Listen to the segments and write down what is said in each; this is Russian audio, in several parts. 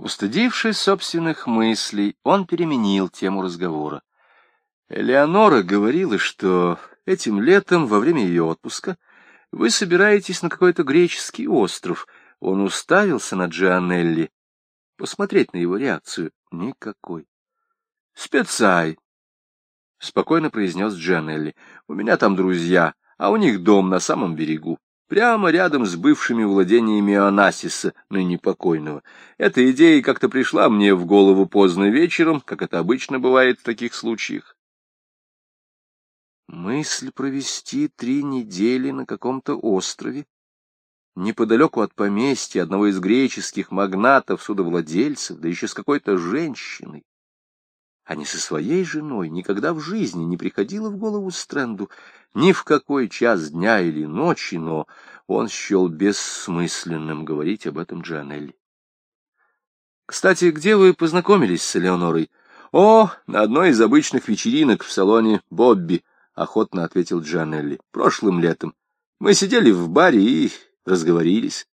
Устыдившись собственных мыслей, он переменил тему разговора. Элеонора говорила, что этим летом, во время ее отпуска, вы собираетесь на какой-то греческий остров. Он уставился на Джианелли. Посмотреть на его реакцию. Никакой. Спецай, — спокойно произнес Джианелли. У меня там друзья, а у них дом на самом берегу прямо рядом с бывшими владениями Анасиса, ныне покойного. Эта идея как-то пришла мне в голову поздно вечером, как это обычно бывает в таких случаях. Мысль провести три недели на каком-то острове, неподалеку от поместья одного из греческих магнатов-судовладельцев, да еще с какой-то женщиной, а не со своей женой, никогда в жизни не приходило в голову Стрэнду, ни в какой час дня или ночи, но он счел бессмысленным говорить об этом Джанелли. «Кстати, где вы познакомились с Элеонорой?» «О, на одной из обычных вечеринок в салоне Бобби», — охотно ответил Джанелли, — «прошлым летом. Мы сидели в баре и разговорились».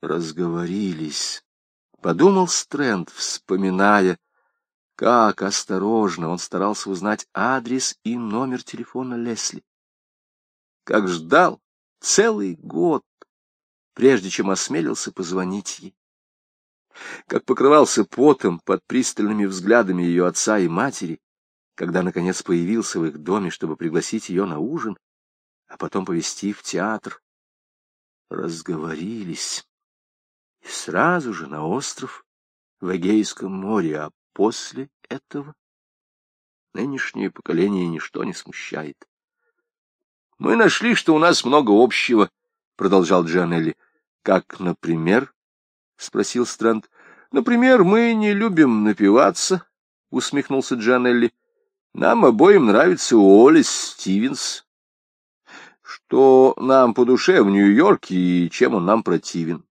«Разговорились», — подумал Стрэнд, вспоминая, как осторожно он старался узнать адрес и номер телефона Лесли. Как ждал целый год, прежде чем осмелился позвонить ей. Как покрывался потом под пристальными взглядами ее отца и матери, когда, наконец, появился в их доме, чтобы пригласить ее на ужин, а потом повезти в театр. Разговорились. И сразу же на остров в Эгейском море, а после этого нынешнее поколение ничто не смущает. «Мы нашли, что у нас много общего», — продолжал Джанелли. «Как, например?» — спросил Стрэнд. «Например, мы не любим напиваться», — усмехнулся Джанелли. «Нам обоим нравится Уоллес Стивенс. Что нам по душе в Нью-Йорке и чем он нам противен?»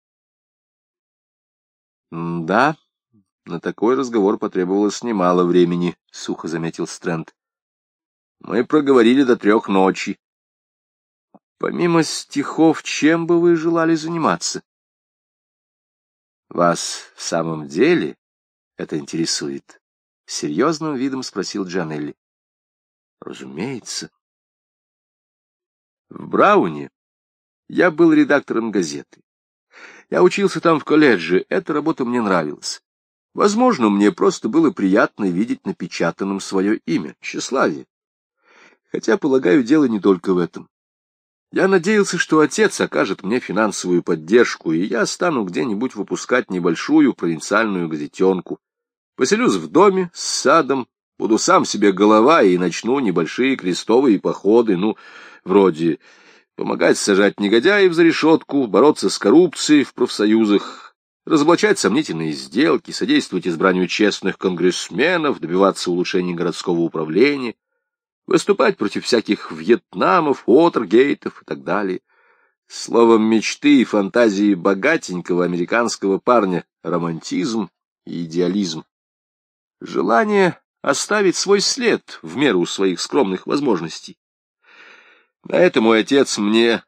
«Да», на такой разговор потребовалось немало времени, — сухо заметил Стрэнд. Мы проговорили до трех ночи. Помимо стихов, чем бы вы желали заниматься? Вас в самом деле это интересует? Серьезным видом спросил Джанелли. Разумеется. В Брауне я был редактором газеты. Я учился там в колледже, эта работа мне нравилась. Возможно, мне просто было приятно видеть напечатанным свое имя, тщеславие. Хотя, полагаю, дело не только в этом. Я надеялся, что отец окажет мне финансовую поддержку, и я стану где-нибудь выпускать небольшую провинциальную газетенку. Поселюсь в доме с садом, буду сам себе голова и начну небольшие крестовые походы, ну, вроде помогать сажать негодяев за решетку, бороться с коррупцией в профсоюзах, разоблачать сомнительные сделки, содействовать избранию честных конгрессменов, добиваться улучшения городского управления, выступать против всяких Вьетнамов, Уотергейтов и так далее. Словом, мечты и фантазии богатенького американского парня, романтизм и идеализм. Желание оставить свой след в меру своих скромных возможностей. На это мой отец мне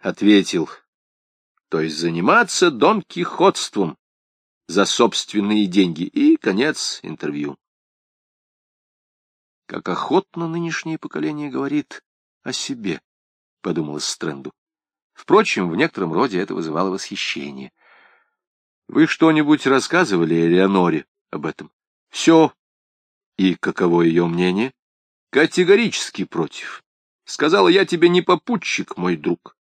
ответил — то есть заниматься Дон Кихотством за собственные деньги, и конец интервью. Как охотно нынешнее поколение говорит о себе, — подумалось Стрэнду. Впрочем, в некотором роде это вызывало восхищение. Вы что-нибудь рассказывали Элеоноре об этом? Все. И каково ее мнение? Категорически против. Сказала, я тебе не попутчик, мой друг.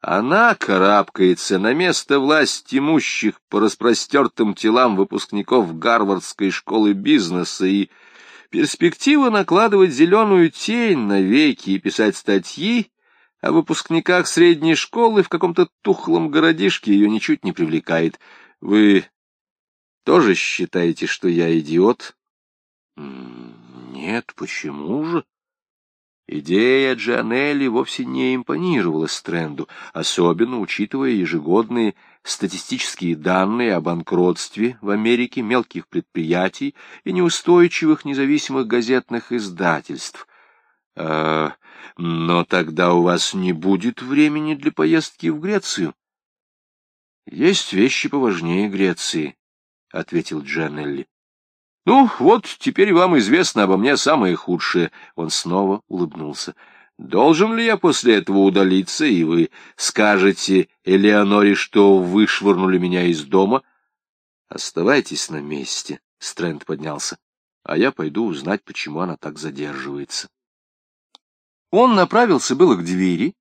Она карабкается на место власть имущих по распростертым телам выпускников Гарвардской школы бизнеса, и перспектива накладывать зеленую тень на веки и писать статьи о выпускниках средней школы в каком-то тухлом городишке ее ничуть не привлекает. Вы тоже считаете, что я идиот? Нет, почему же? Идея Джанелли вовсе не импонировала Стрэнду, особенно учитывая ежегодные статистические данные о банкротстве в Америке мелких предприятий и неустойчивых независимых газетных издательств. А, но тогда у вас не будет времени для поездки в Грецию. Есть вещи поважнее Греции, — ответил Джанелли. — Ну, вот теперь вам известно обо мне самое худшее. Он снова улыбнулся. — Должен ли я после этого удалиться, и вы скажете Элеоноре, что вышвырнули меня из дома? — Оставайтесь на месте, — Стрэнд поднялся, — а я пойду узнать, почему она так задерживается. Он направился было к двери,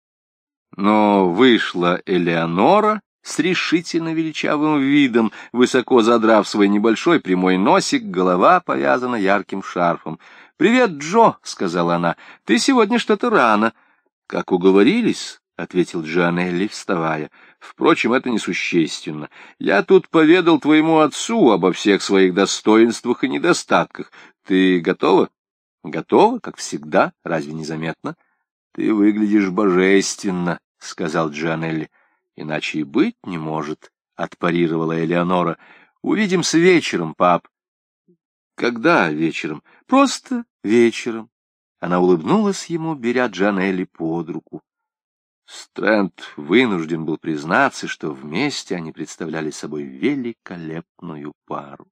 но вышла Элеонора с решительно величавым видом, высоко задрав свой небольшой прямой носик, голова повязана ярким шарфом. «Привет, Джо!» — сказала она. «Ты сегодня что-то рано». «Как уговорились?» — ответил Джанелли, вставая. «Впрочем, это несущественно. Я тут поведал твоему отцу обо всех своих достоинствах и недостатках. Ты готова?» «Готова, как всегда. Разве не заметно?» «Ты выглядишь божественно», — сказал Джанелли. «Иначе и быть не может», — отпарировала Элеонора. «Увидимся вечером, пап». «Когда вечером?» «Просто вечером». Она улыбнулась ему, беря Джанелли под руку. Стрэнд вынужден был признаться, что вместе они представляли собой великолепную пару.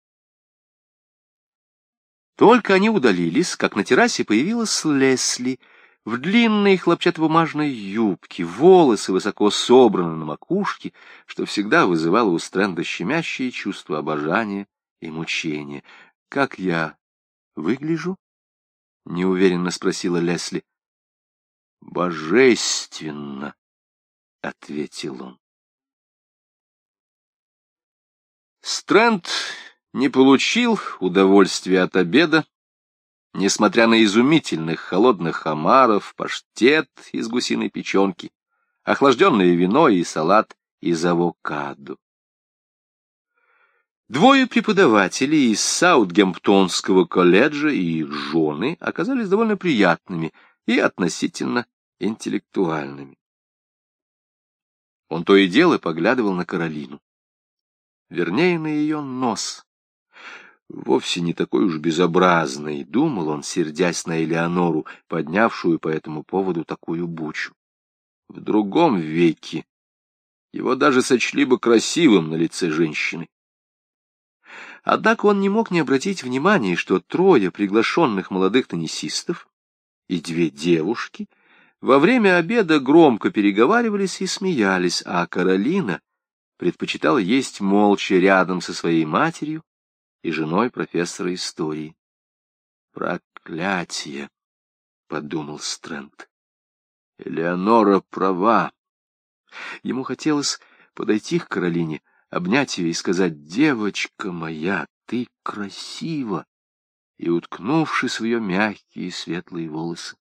Только они удалились, как на террасе появилась Лесли — в длинной хлопчатобумажной юбке, волосы высоко собраны на макушке, что всегда вызывало у Стрэнда щемящее чувство обожания и мучения. — Как я выгляжу? — неуверенно спросила Лесли. — Божественно! — ответил он. Стрэнд не получил удовольствия от обеда, несмотря на изумительных холодных омаров, паштет из гусиной печенки, охлажденное вино и салат из авокадо. Двое преподавателей из Саутгемптонского колледжа и их жены оказались довольно приятными и относительно интеллектуальными. Он то и дело поглядывал на Каролину. Вернее, на ее нос, вовсе не такой уж безобразный, думал он, сердясь на Элеонору, поднявшую по этому поводу такую бучу. В другом веке его даже сочли бы красивым на лице женщины. Однако он не мог не обратить внимания, что трое приглашенных молодых теннисистов и две девушки во время обеда громко переговаривались и смеялись, а Каролина предпочитала есть молча рядом со своей матерью, и женой профессора истории. «Проклятие!» — подумал Стрэнд. «Элеонора права!» Ему хотелось подойти к Каролине, обнять ее и сказать «Девочка моя, ты красива!» и, уткнувшись в ее мягкие светлые волосы,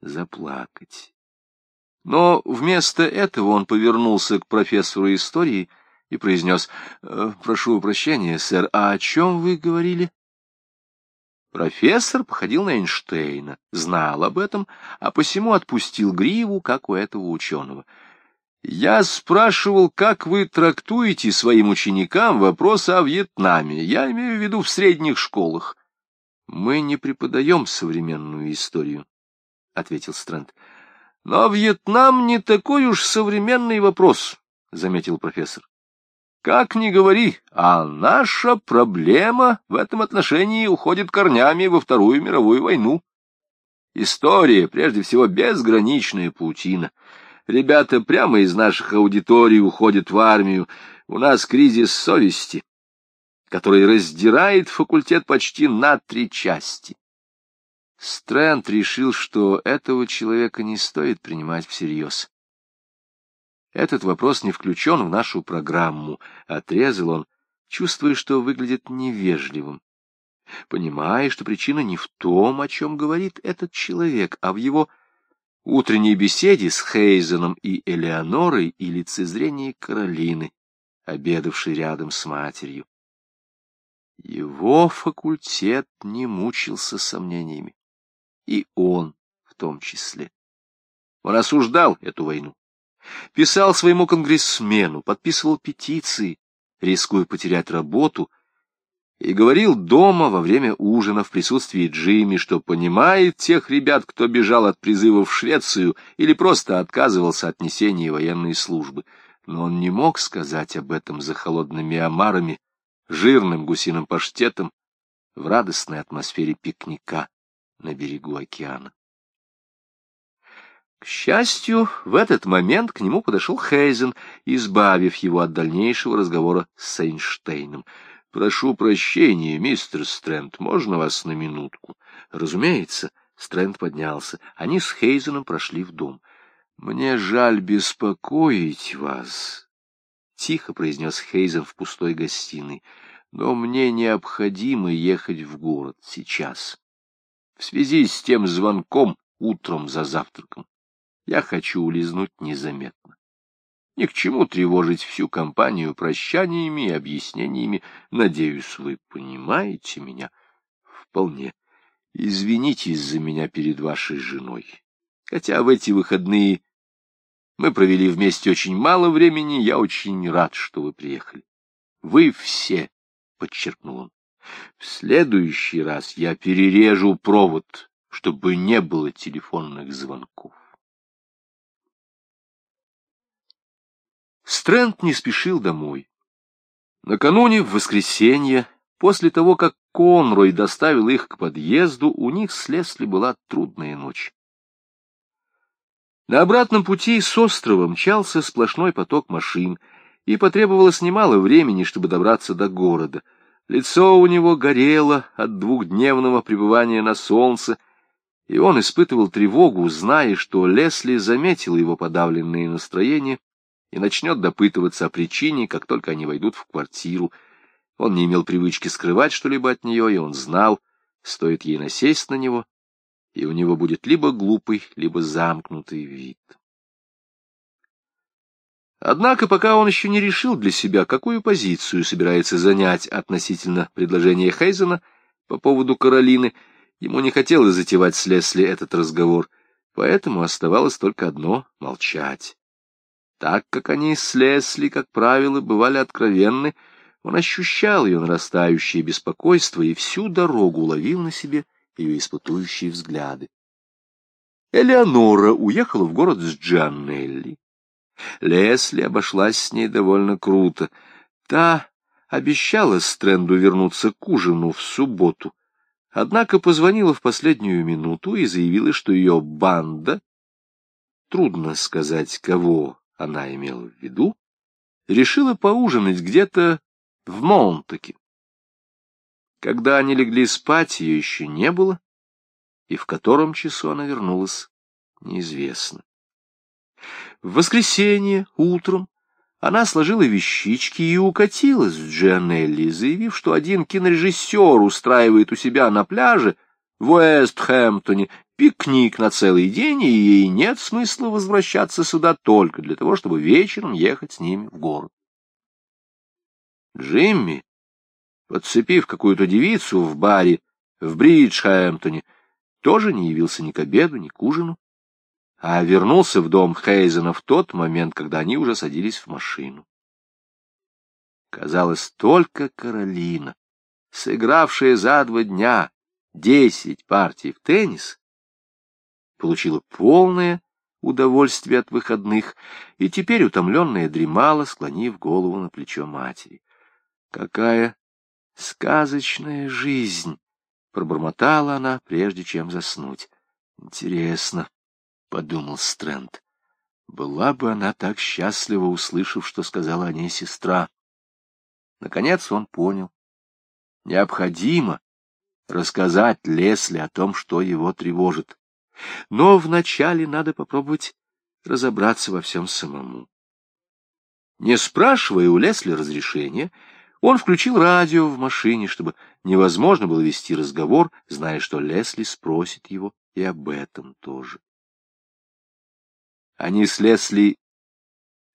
заплакать. Но вместо этого он повернулся к профессору истории — и произнес, «Э, «Прошу прощения, сэр, а о чем вы говорили?» Профессор походил на Эйнштейна, знал об этом, а посему отпустил гриву, как у этого ученого. «Я спрашивал, как вы трактуете своим ученикам вопросы о Вьетнаме, я имею в виду в средних школах». «Мы не преподаем современную историю», — ответил Стрэнд. «Но Вьетнам не такой уж современный вопрос», — заметил профессор. Как ни говори, а наша проблема в этом отношении уходит корнями во Вторую мировую войну. История, прежде всего, безграничная паутина. Ребята прямо из наших аудиторий уходят в армию. У нас кризис совести, который раздирает факультет почти на три части. Стрэнд решил, что этого человека не стоит принимать всерьез. Этот вопрос не включен в нашу программу, — отрезал он, чувствуя, что выглядит невежливым. Понимая, что причина не в том, о чем говорит этот человек, а в его утренней беседе с Хейзеном и Элеонорой и лицезрении Каролины, обедавшей рядом с матерью. Его факультет не мучился сомнениями. И он в том числе. Он осуждал эту войну писал своему конгрессмену, подписывал петиции, рискуя потерять работу, и говорил дома во время ужина в присутствии Джимми, что понимает тех ребят, кто бежал от призыва в Швецию или просто отказывался от несения военной службы. Но он не мог сказать об этом за холодными омарами, жирным гусиным паштетом в радостной атмосфере пикника на берегу океана. К счастью, в этот момент к нему подошел Хейзен, избавив его от дальнейшего разговора с Эйнштейном. «Прошу прощения, мистер Стрэнд, можно вас на минутку?» «Разумеется». Стрэнд поднялся. Они с Хейзеном прошли в дом. «Мне жаль беспокоить вас», — тихо произнес Хейзен в пустой гостиной, «но мне необходимо ехать в город сейчас. В связи с тем звонком утром за завтраком я хочу улизнуть незаметно. Ни к чему тревожить всю компанию прощаниями и объяснениями. Надеюсь, вы понимаете меня вполне. Извинитесь за меня перед вашей женой. Хотя в эти выходные мы провели вместе очень мало времени, я очень рад, что вы приехали. Вы все, — подчеркнул он, — в следующий раз я перережу провод, чтобы не было телефонных звонков. Стрэнд не спешил домой. Накануне, в воскресенье, после того, как Конрой доставил их к подъезду, у них с Лесли была трудная ночь. На обратном пути с острова мчался сплошной поток машин, и потребовалось немало времени, чтобы добраться до города. Лицо у него горело от двухдневного пребывания на солнце, и он испытывал тревогу, зная, что Лесли заметила его подавленное настроение и начнет допытываться о причине, как только они войдут в квартиру. Он не имел привычки скрывать что-либо от нее, и он знал, стоит ей насесть на него, и у него будет либо глупый, либо замкнутый вид. Однако пока он еще не решил для себя, какую позицию собирается занять относительно предложения Хейзена по поводу Каролины, ему не хотелось затевать с Лесли этот разговор, поэтому оставалось только одно — молчать. Так как они с Лесли, как правило, бывали откровенны, он ощущал ее нарастающее беспокойство и всю дорогу ловил на себе ее испытующие взгляды. Элеонора уехала в город с Джанелли. Лесли обошлась с ней довольно круто. Та обещала Стрэнду вернуться к ужину в субботу, однако позвонила в последнюю минуту и заявила, что ее банда, трудно сказать, кого она имела в виду, решила поужинать где-то в Монтаке. Когда они легли спать, ее еще не было, и в котором часу она вернулась, неизвестно. В воскресенье утром она сложила вещички и укатилась в Джианелли, заявив, что один кинорежиссер устраивает у себя на пляже в Уэстхэмптоне пикник на целый день, и ей нет смысла возвращаться сюда только для того, чтобы вечером ехать с ними в город. Джимми, подцепив какую-то девицу в баре в Бриджхэмптоне, тоже не явился ни к обеду, ни к ужину, а вернулся в дом Хейзена в тот момент, когда они уже садились в машину. Казалось, только Каролина, сыгравшая за два дня десять партий в теннис, получила полное удовольствие от выходных и теперь утомленная дремала, склонив голову на плечо матери. Какая сказочная жизнь! — пробормотала она, прежде чем заснуть. Интересно, — подумал Стрэнд, — была бы она так счастлива, услышав, что сказала о ней сестра. Наконец он понял. Необходимо рассказать Лесли о том, что его тревожит. Но вначале надо попробовать разобраться во всем самому. Не спрашивая у Лесли разрешения, он включил радио в машине, чтобы невозможно было вести разговор, зная, что Лесли спросит его и об этом тоже. Они с Лесли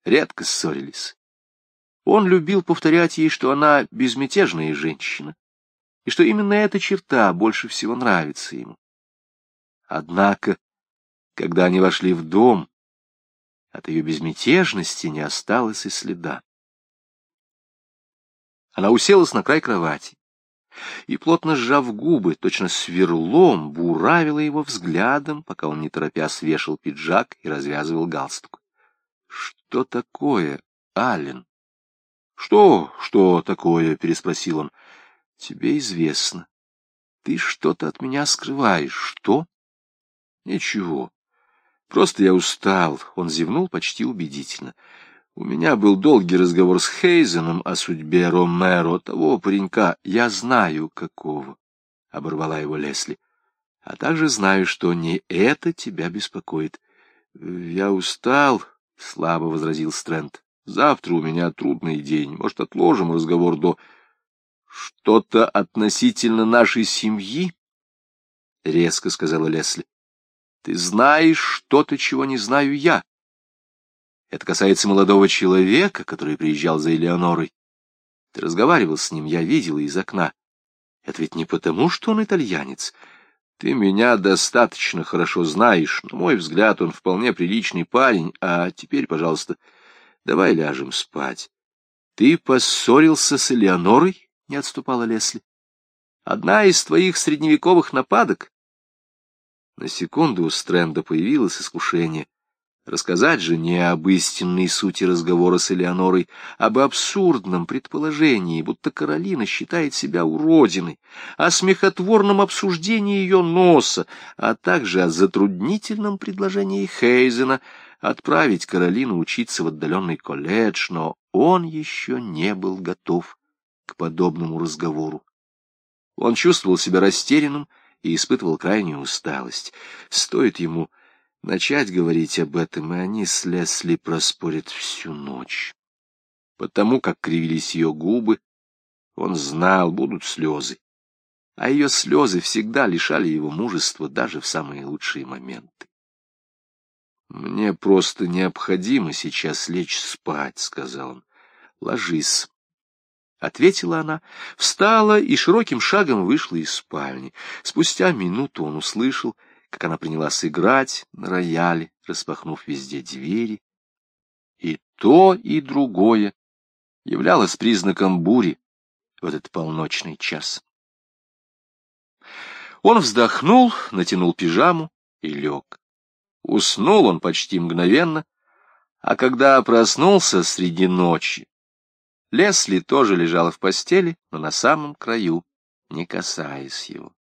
редко ссорились. Он любил повторять ей, что она безмятежная женщина, и что именно эта черта больше всего нравится ему. Однако, когда они вошли в дом, от ее безмятежности не осталось и следа. Она уселась на край кровати и, плотно сжав губы, точно сверлом, буравила его взглядом, пока он не торопя свешал пиджак и развязывал галстук. — Что такое, Аллен? Что, что такое? — переспросил он. — Тебе известно. Ты что-то от меня скрываешь. Что? — Ничего. Просто я устал. Он зевнул почти убедительно. У меня был долгий разговор с Хейзеном о судьбе Ромеро, того паренька. Я знаю, какого, — оборвала его Лесли. А также знаю, что не это тебя беспокоит. Я устал, — слабо возразил Стрэнд. Завтра у меня трудный день. Может, отложим разговор до... Что-то относительно нашей семьи? — резко сказала Лесли. Ты знаешь что-то, чего не знаю я. Это касается молодого человека, который приезжал за Элеонорой. Ты разговаривал с ним, я видела из окна. Это ведь не потому, что он итальянец. Ты меня достаточно хорошо знаешь. На мой взгляд, он вполне приличный парень. А теперь, пожалуйста, давай ляжем спать. Ты поссорился с Элеонорой? — не отступала Лесли. Одна из твоих средневековых нападок. На секунду у Стрэнда появилось искушение Рассказать же не об истинной сути разговора с Элеонорой, об абсурдном предположении, будто Каролина считает себя уродиной, о смехотворном обсуждении ее носа, а также о затруднительном предложении Хейзена отправить Каролину учиться в отдаленный колледж, но он еще не был готов к подобному разговору. Он чувствовал себя растерянным и испытывал крайнюю усталость. Стоит ему начать говорить об этом, и они с Лесли проспорят всю ночь. Потому как кривились ее губы, он знал, будут слезы. А ее слезы всегда лишали его мужества даже в самые лучшие моменты. «Мне просто необходимо сейчас лечь спать», — сказал он. «Ложись». Ответила она, встала и широким шагом вышла из спальни. Спустя минуту он услышал, как она принялась играть на рояле, распахнув везде двери. И то, и другое являлось признаком бури в этот полночный час. Он вздохнул, натянул пижаму и лег. Уснул он почти мгновенно, а когда проснулся среди ночи, Лесли тоже лежала в постели, но на самом краю, не касаясь его.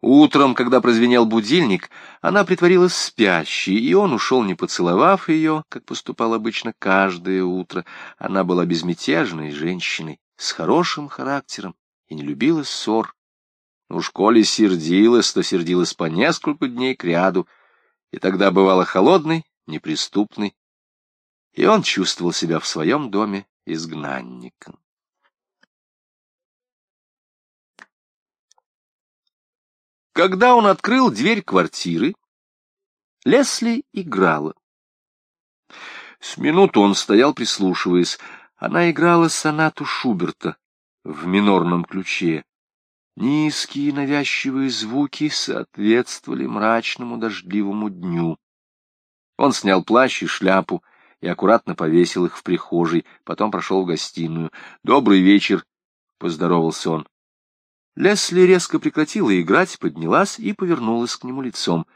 Утром, когда прозвенел будильник, она притворилась спящей, и он ушел, не поцеловав ее, как поступал обычно каждое утро. Она была безмятежной женщиной, с хорошим характером и не любила ссор. У школе сердилась, то сердилась по несколько дней кряду, и тогда бывала холодной, неприступной, и он чувствовал себя в своем доме изгнанником. Когда он открыл дверь квартиры, Лесли играла. С минуту он стоял, прислушиваясь. Она играла сонату Шуберта в минорном ключе. Низкие навязчивые звуки соответствовали мрачному дождливому дню. Он снял плащ и шляпу и аккуратно повесил их в прихожей, потом прошел в гостиную. «Добрый вечер!» — поздоровался он. Лесли резко прекратила играть, поднялась и повернулась к нему лицом.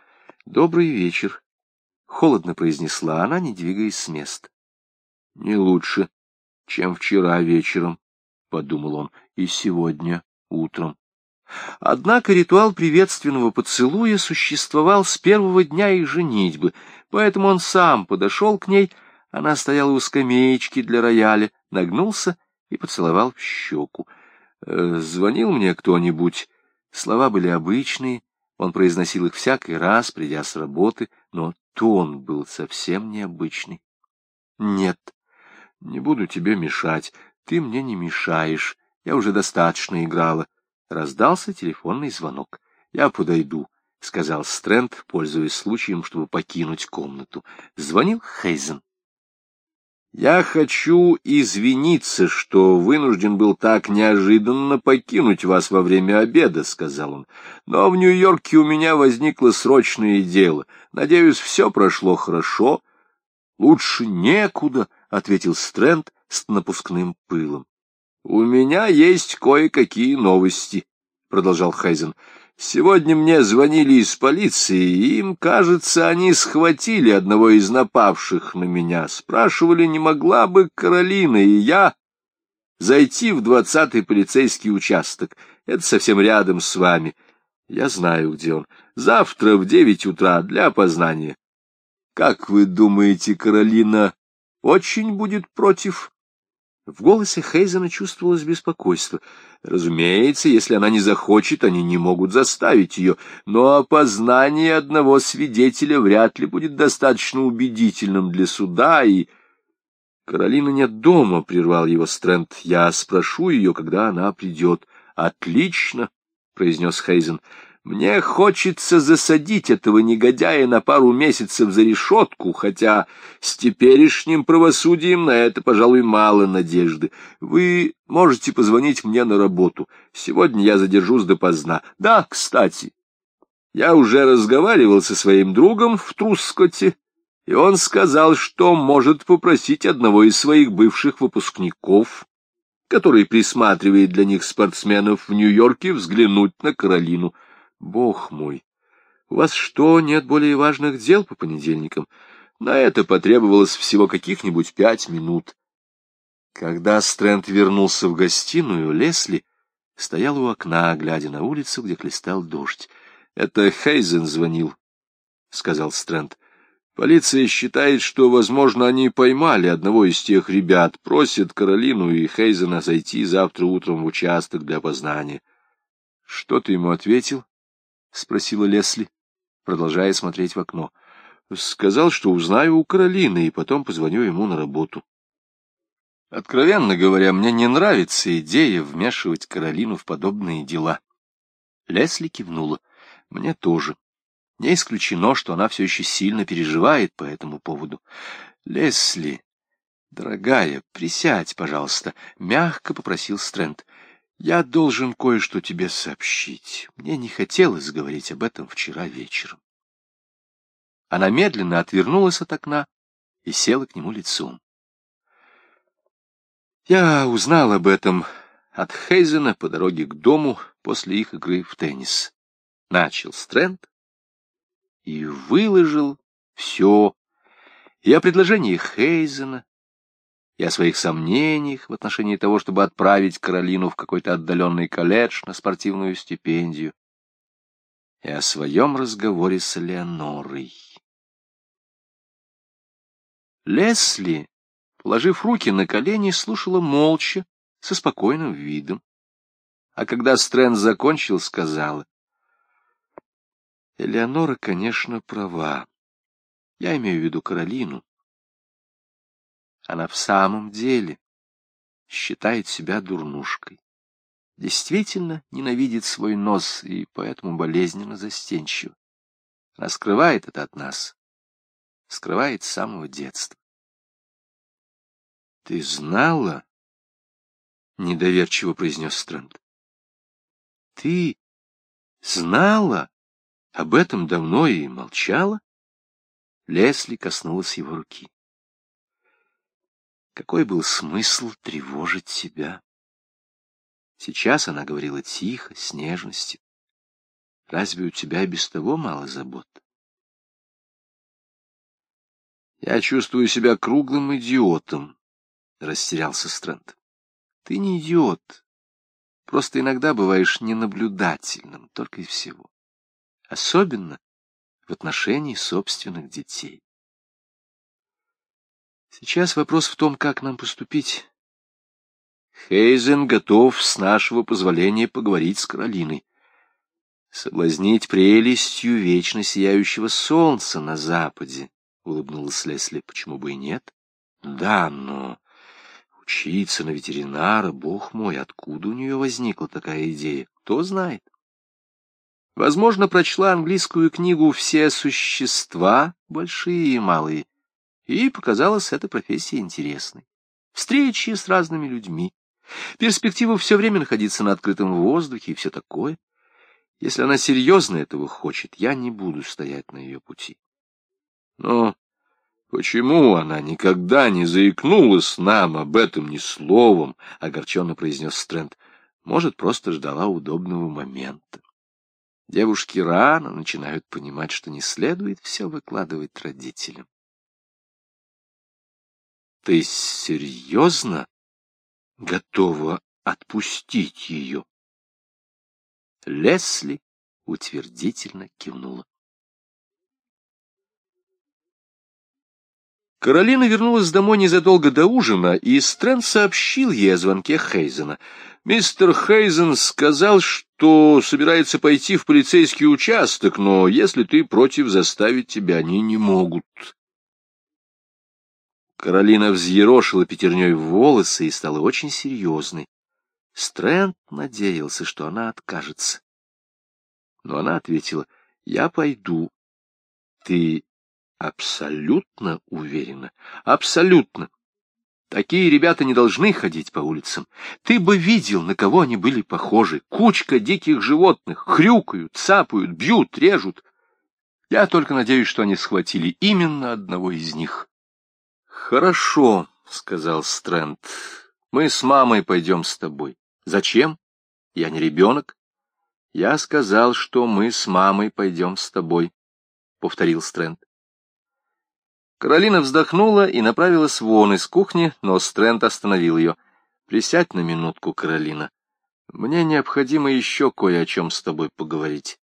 «Добрый вечер», — холодно произнесла она, не двигаясь с места. «Не лучше, чем вчера вечером», — подумал он, — «и сегодня утром». Однако ритуал приветственного поцелуя существовал с первого дня их женитьбы, поэтому он сам подошел к ней, она стояла у скамеечки для рояля, нагнулся и поцеловал в щеку. Э, звонил мне кто-нибудь. Слова были обычные, он произносил их всякий раз, придя с работы, но тон был совсем необычный. Нет, не буду тебе мешать, ты мне не мешаешь, я уже достаточно играла. Раздался телефонный звонок. Я подойду, — сказал Стрэнд, пользуясь случаем, чтобы покинуть комнату. Звонил Хейзен. Я хочу извиниться, что вынужден был так неожиданно покинуть вас во время обеда, — сказал он. Но в Нью-Йорке у меня возникло срочное дело. Надеюсь, все прошло хорошо. Лучше некуда, — ответил Стрэнд с напускным пылом. — У меня есть кое-какие новости, — продолжал Хайзен. Сегодня мне звонили из полиции, и им, кажется, они схватили одного из напавших на меня. Спрашивали, не могла бы Каролина и я зайти в двадцатый полицейский участок. Это совсем рядом с вами. Я знаю, где он. Завтра в девять утра для опознания. Как вы думаете, Каролина очень будет против? В голосе Хейзена чувствовалось беспокойство. Разумеется, если она не захочет, они не могут заставить ее, но опознание одного свидетеля вряд ли будет достаточно убедительным для суда, и... Каролина нет дома, — прервал его Стрэнд. Я спрошу ее, когда она придет. — Отлично, — произнес Хейзен. Мне хочется засадить этого негодяя на пару месяцев за решетку, хотя с теперешним правосудием на это, пожалуй, мало надежды. Вы можете позвонить мне на работу. Сегодня я задержусь допоздна. Да, кстати, я уже разговаривал со своим другом в Трускоте, и он сказал, что может попросить одного из своих бывших выпускников, который присматривает для них спортсменов в Нью-Йорке, взглянуть на Каролину. Бог мой, у вас что, нет более важных дел по понедельникам? На это потребовалось всего каких-нибудь пять минут. Когда Стрэнд вернулся в гостиную, Лесли стоял у окна, глядя на улицу, где хлестал дождь. — Это Хейзен звонил, — сказал Стрэнд. — Полиция считает, что, возможно, они поймали одного из тех ребят, просят Каролину и Хейзена зайти завтра утром в участок для опознания. — Что ты ему ответил? — спросила Лесли, продолжая смотреть в окно. — Сказал, что узнаю у Каролины, и потом позвоню ему на работу. Откровенно говоря, мне не нравится идея вмешивать Каролину в подобные дела. Лесли кивнула. Мне тоже. Не исключено, что она все еще сильно переживает по этому поводу. Лесли, дорогая, присядь, пожалуйста, — мягко попросил Стрэнд. Я должен кое-что тебе сообщить. Мне не хотелось говорить об этом вчера вечером. Она медленно отвернулась от окна и села к нему лицом. Я узнал об этом от Хейзена по дороге к дому после их игры в теннис. Начал Стрэнд и выложил все и о предложении Хейзена, и о своих сомнениях в отношении того, чтобы отправить Каролину в какой-то отдаленный колледж на спортивную стипендию, и о своем разговоре с Леонорой. Лесли, положив руки на колени, слушала молча, со спокойным видом. А когда Стрэнд закончил, сказала, «Элеонора, конечно, права. Я имею в виду Каролину. Она в самом деле считает себя дурнушкой. Действительно ненавидит свой нос и поэтому болезненно застенчива. Она скрывает это от нас. Скрывает с самого детства. — Ты знала? — недоверчиво произнес Стрэнд. — Ты знала? Об этом давно и молчала? Лесли коснулась его руки. Какой был смысл тревожить себя? Сейчас она говорила тихо, с нежностью. Разве у тебя без того мало забот? Я чувствую себя круглым идиотом, — растерялся Стрэнд. Ты не идиот. Просто иногда бываешь ненаблюдательным, только и всего. Особенно в отношении собственных детей. Сейчас вопрос в том, как нам поступить. Хейзен готов с нашего позволения поговорить с Каролиной. Соблазнить прелестью вечно сияющего солнца на западе, — улыбнулась Лесли. Почему бы и нет? Да, но учиться на ветеринара, бог мой, откуда у нее возникла такая идея? Кто знает? Возможно, прочла английскую книгу «Все существа, большие и малые», и показалась эта профессия интересной. Встречи с разными людьми, перспектива все время находиться на открытом воздухе и все такое. Если она серьезно этого хочет, я не буду стоять на ее пути. Но почему она никогда не заикнулась нам об этом ни словом, — огорченно произнес Стрэнд. Может, просто ждала удобного момента. Девушки рано начинают понимать, что не следует все выкладывать родителям. Ты серьезно готова отпустить ее? Лесли утвердительно кивнула. Каролина вернулась домой незадолго до ужина, и Стрэнд сообщил ей о звонке Хейзена. Мистер Хейзен сказал, что собирается пойти в полицейский участок, но если ты против, заставить тебя они не могут. Каролина взъерошила пятерней волосы и стала очень серьезной. Стрэнд надеялся, что она откажется. Но она ответила, — Я пойду. Ты абсолютно уверена? Абсолютно. Такие ребята не должны ходить по улицам. Ты бы видел, на кого они были похожи. Кучка диких животных. Хрюкают, цапают, бьют, режут. Я только надеюсь, что они схватили именно одного из них. — Хорошо, — сказал Стрэнд. — Мы с мамой пойдем с тобой. Зачем? Я не ребенок. Я сказал, что мы с мамой пойдем с тобой, — повторил Стрэнд. Каролина вздохнула и направилась вон из кухни, но Стрэнд остановил ее. — Присядь на минутку, Каролина. Мне необходимо еще кое о чем с тобой поговорить.